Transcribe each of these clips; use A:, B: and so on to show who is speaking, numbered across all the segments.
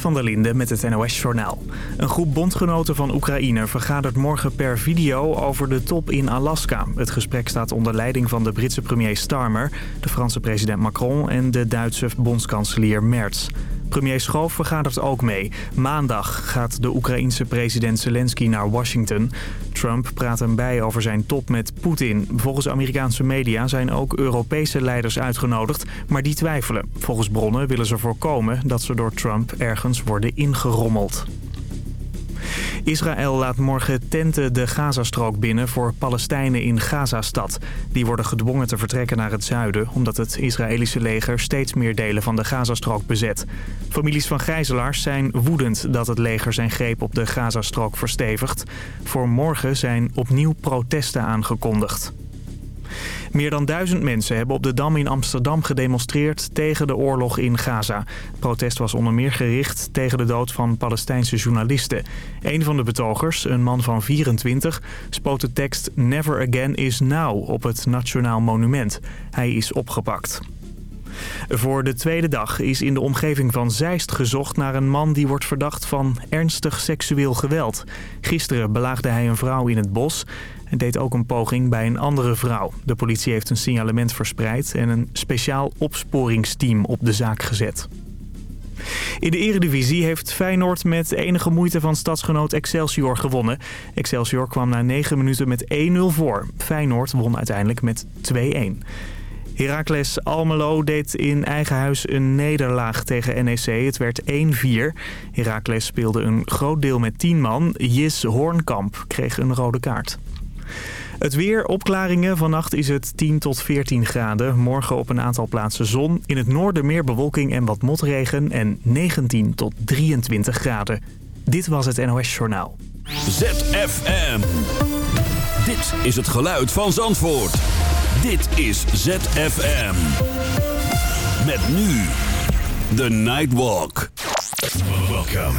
A: Van der Linde met het NOS-journaal. Een groep bondgenoten van Oekraïne vergadert morgen per video over de top in Alaska. Het gesprek staat onder leiding van de Britse premier Starmer, de Franse president Macron en de Duitse bondskanselier Merz. Premier Schoof vergadert ook mee. Maandag gaat de Oekraïense president Zelensky naar Washington. Trump praat hem bij over zijn top met Poetin. Volgens Amerikaanse media zijn ook Europese leiders uitgenodigd, maar die twijfelen. Volgens bronnen willen ze voorkomen dat ze door Trump ergens worden ingerommeld. Israël laat morgen tenten de Gazastrook binnen voor Palestijnen in Gazastad. Die worden gedwongen te vertrekken naar het zuiden... omdat het Israëlische leger steeds meer delen van de Gazastrook bezet. Families van gijzelaars zijn woedend dat het leger zijn greep op de Gazastrook verstevigt. Voor morgen zijn opnieuw protesten aangekondigd. Meer dan duizend mensen hebben op de Dam in Amsterdam gedemonstreerd tegen de oorlog in Gaza. Protest was onder meer gericht tegen de dood van Palestijnse journalisten. Een van de betogers, een man van 24, spoot de tekst Never Again is Now op het Nationaal Monument. Hij is opgepakt. Voor de tweede dag is in de omgeving van Zeist gezocht naar een man die wordt verdacht van ernstig seksueel geweld. Gisteren belaagde hij een vrouw in het bos en deed ook een poging bij een andere vrouw. De politie heeft een signalement verspreid en een speciaal opsporingsteam op de zaak gezet. In de eredivisie heeft Feyenoord met enige moeite van stadsgenoot Excelsior gewonnen. Excelsior kwam na 9 minuten met 1-0 voor. Feyenoord won uiteindelijk met 2-1. Heracles Almelo deed in eigen huis een nederlaag tegen NEC. Het werd 1-4. Heracles speelde een groot deel met 10 man. Jis Hoornkamp kreeg een rode kaart. Het weer, opklaringen. Vannacht is het 10 tot 14 graden. Morgen op een aantal plaatsen zon. In het noorden meer bewolking en wat motregen. En 19 tot 23 graden. Dit was het NOS Journaal.
B: ZFM. Dit is het geluid van Zandvoort. Dit is ZFM. Met nu The Nightwalk.
C: Welcome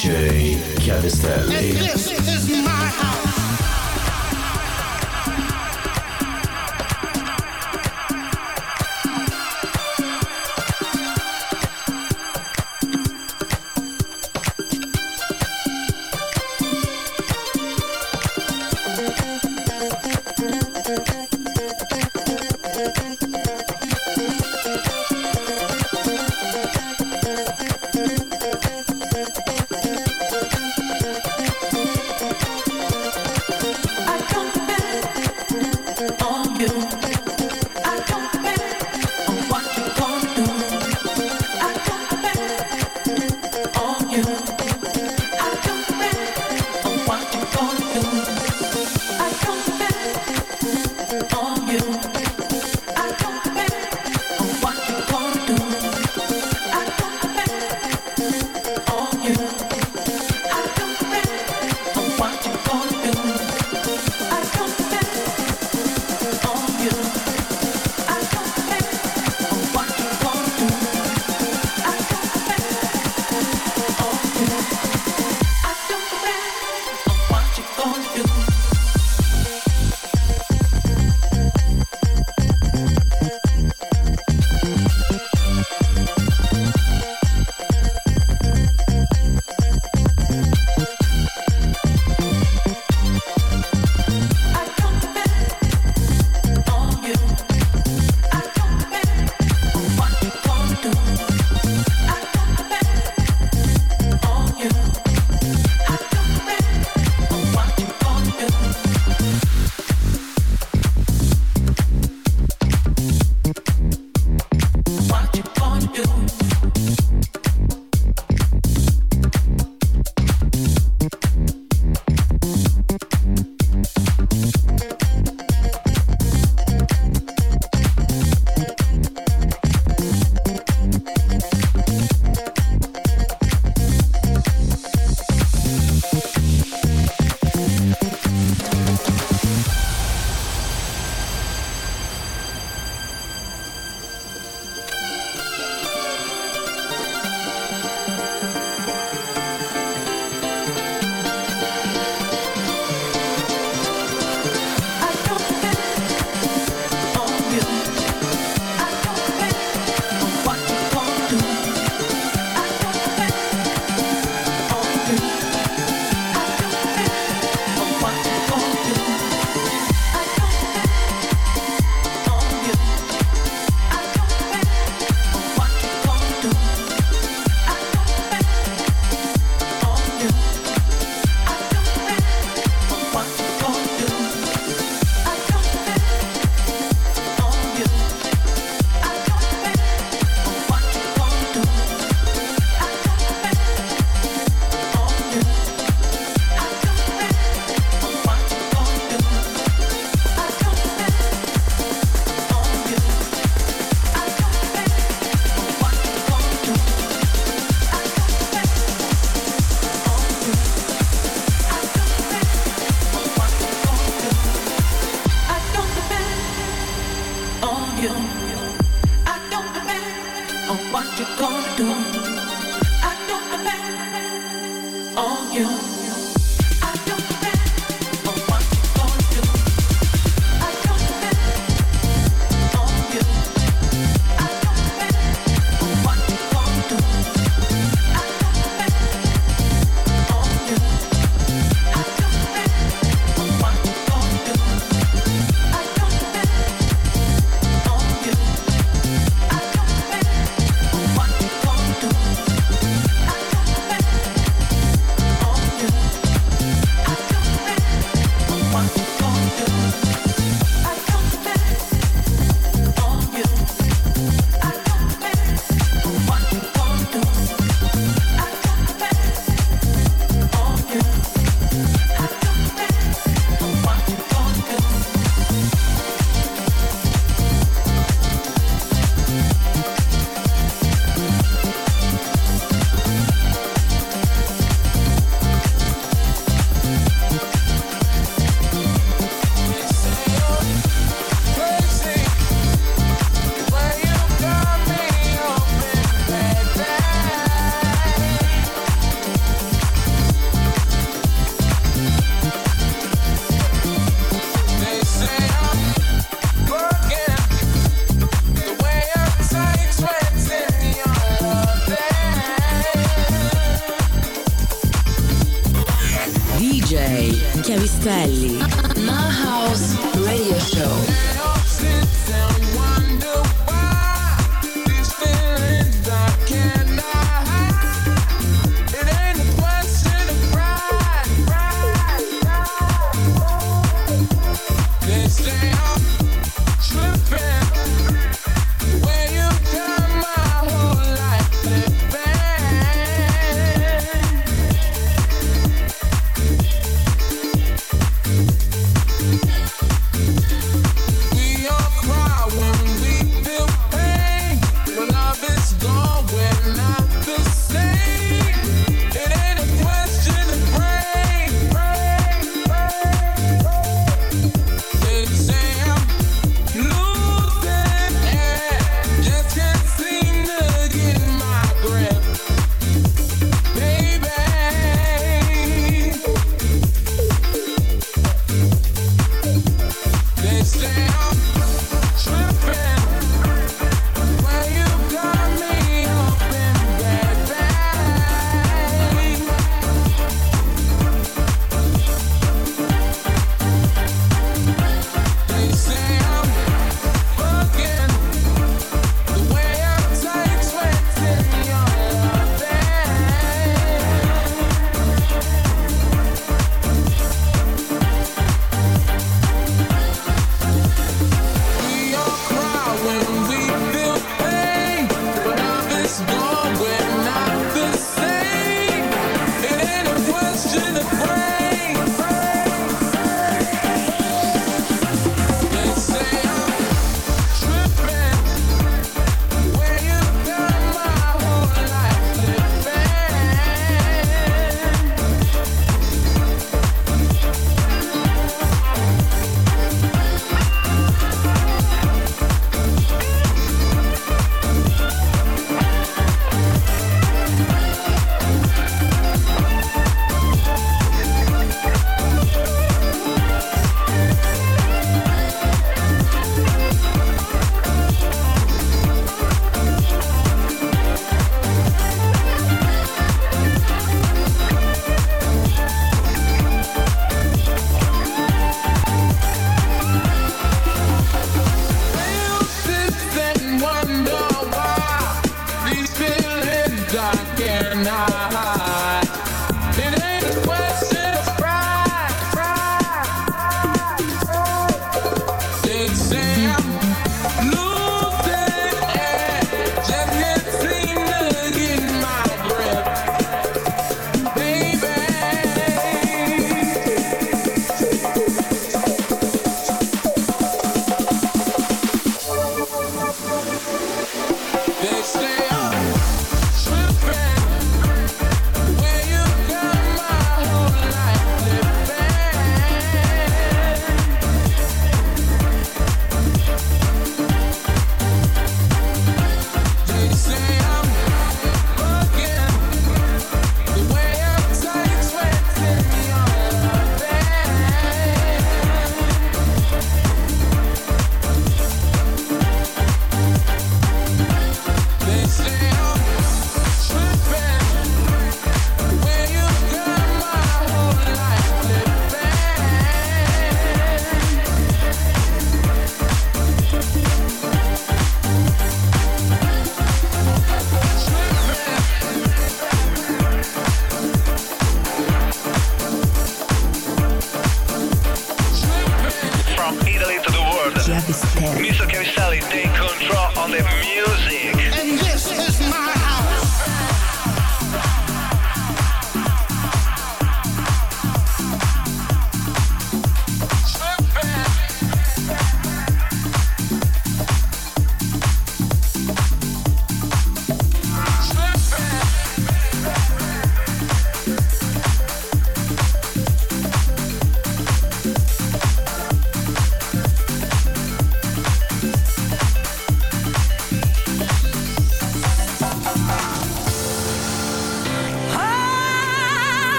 D: DJ
E: Cavistel.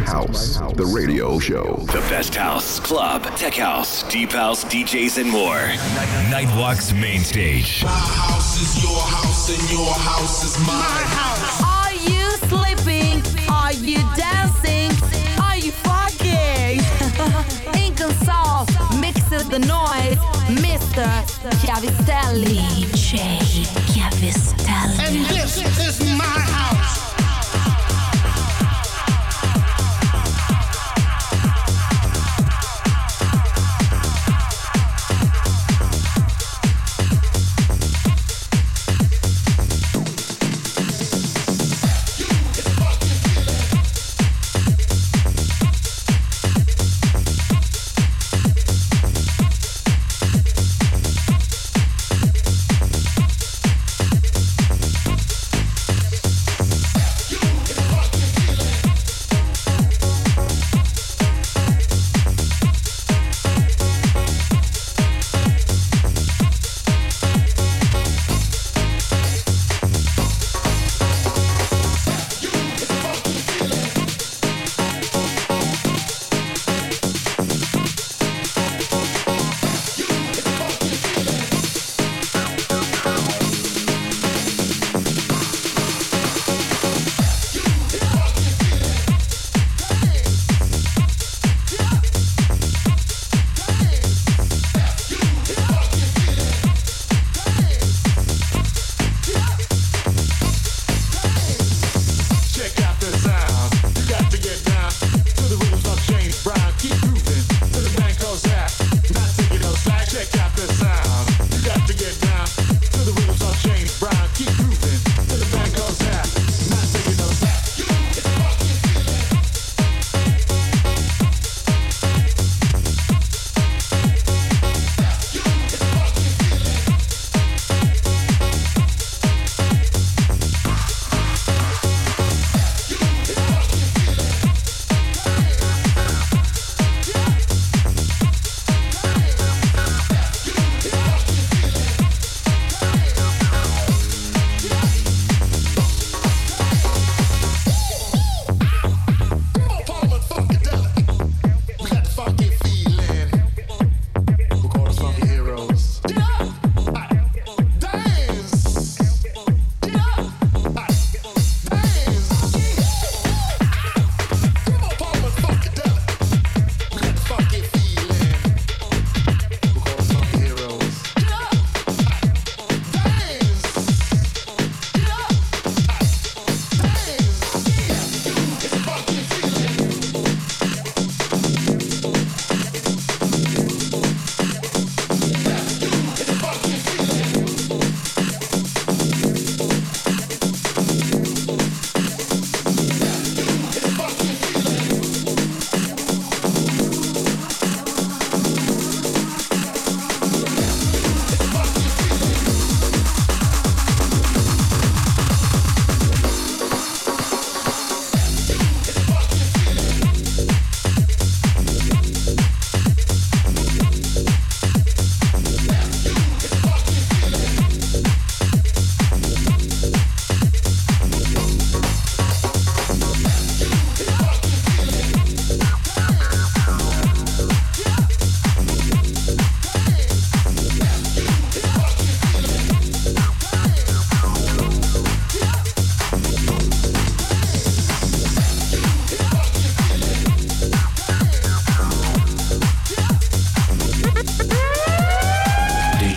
E: my house.
F: The
G: radio show.
H: The best house, club, tech house, deep house, DJs, and more. Nightwalk's main stage.
I: My house is your house, and your house is my, my house.
D: Are you sleeping? Are you dancing? Are you fucking? Inconsol mixes the noise. Mr. Chiavistelli. DJ Chiavistelli.
J: And this is my house.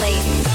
K: Ladies.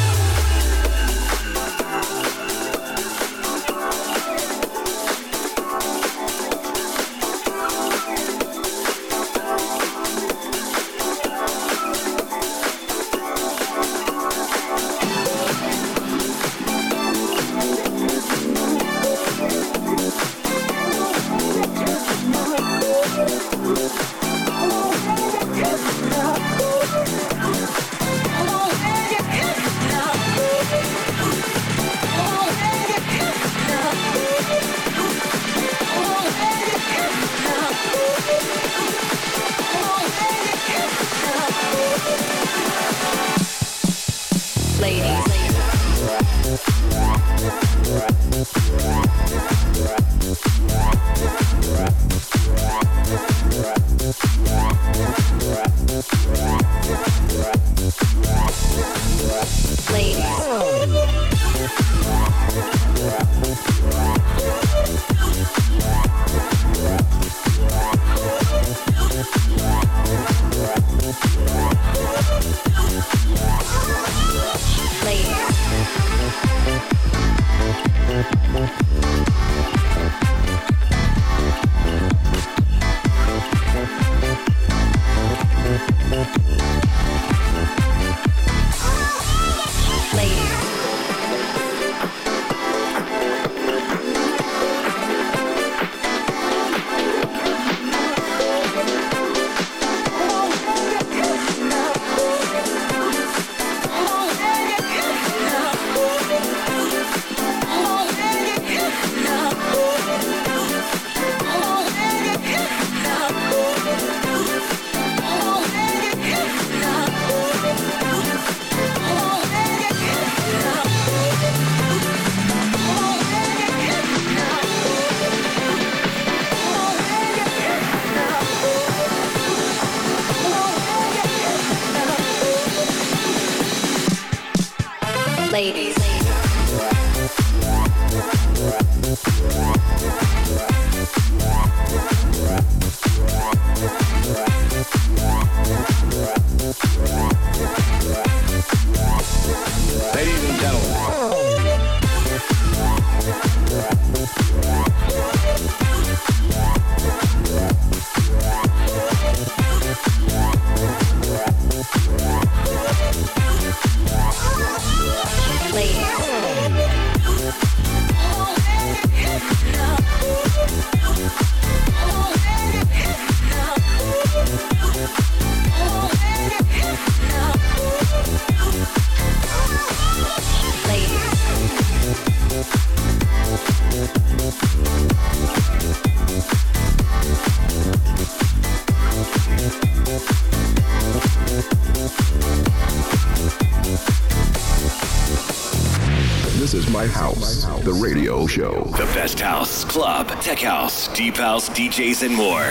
G: The show.
H: The best house, club, tech house, deep house, DJs, and more.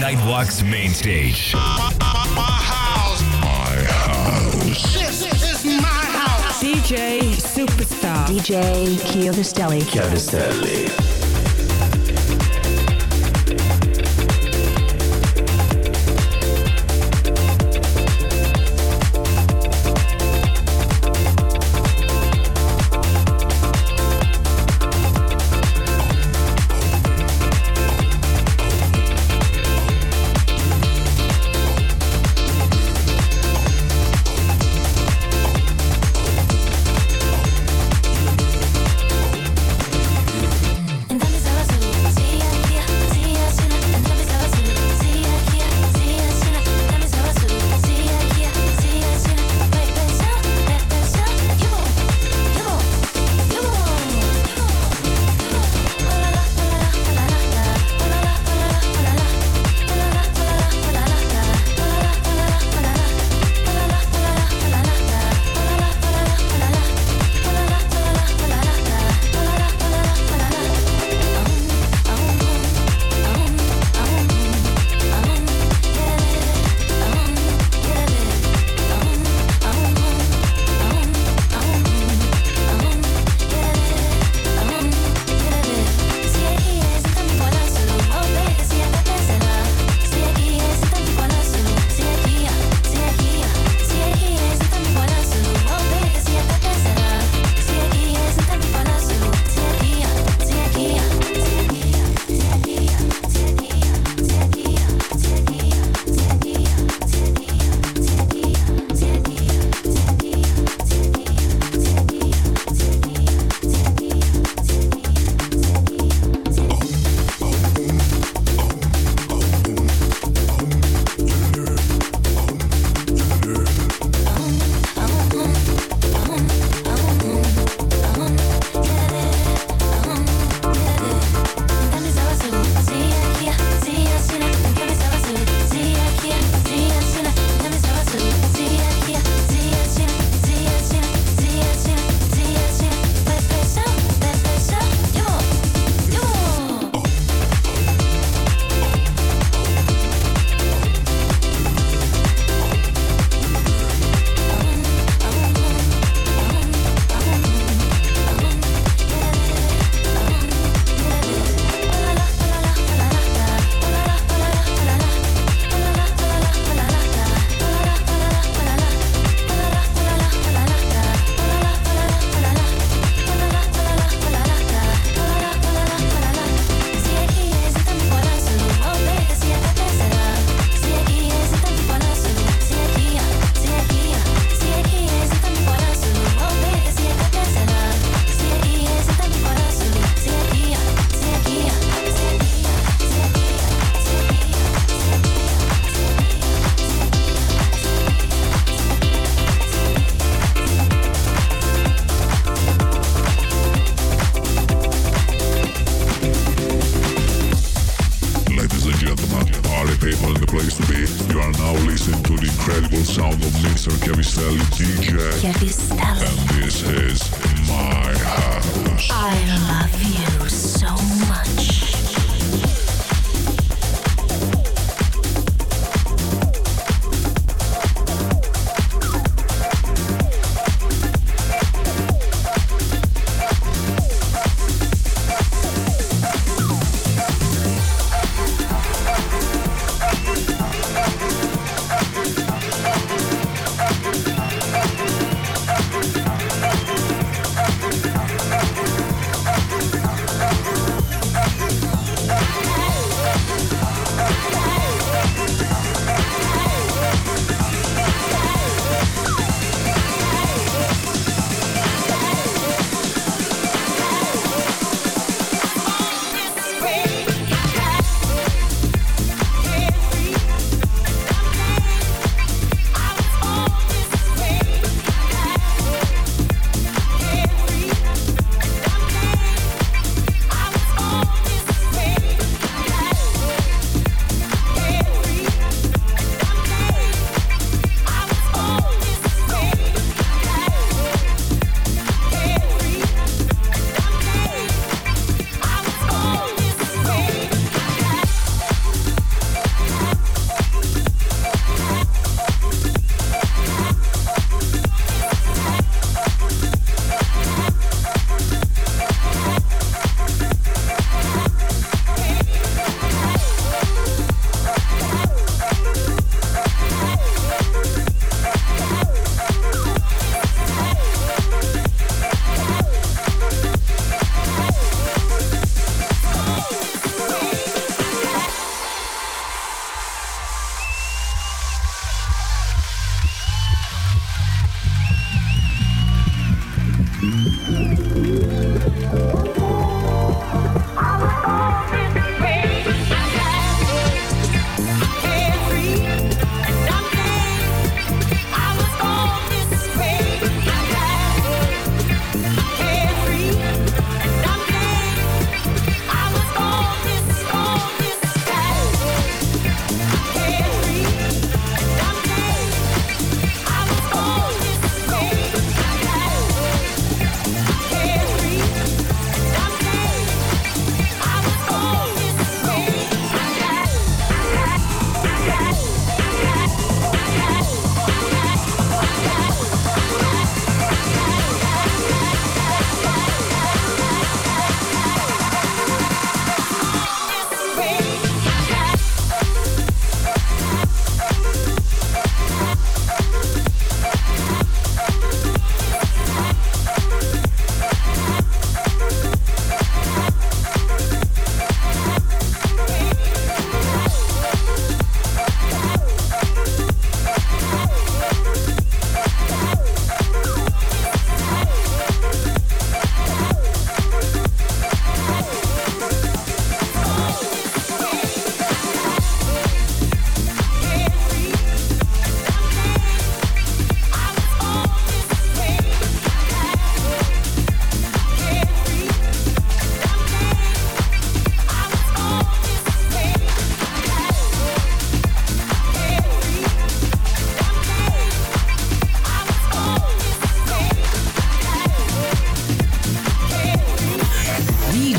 H: Nightwalk's main stage. My house.
J: This is my house.
L: DJ Superstar.
M: DJ Chiovistelli.
H: Chiavistelli.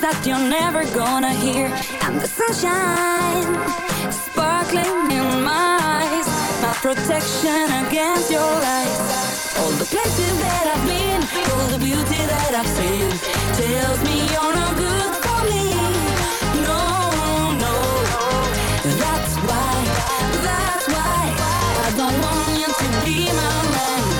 D: That you're never gonna hear. And the sunshine sparkling in my eyes. My protection against your lies. All the places that I've been, all the beauty that I've seen. Tells me you're no good for me. No, no. That's why, that's why I don't want you to be my man.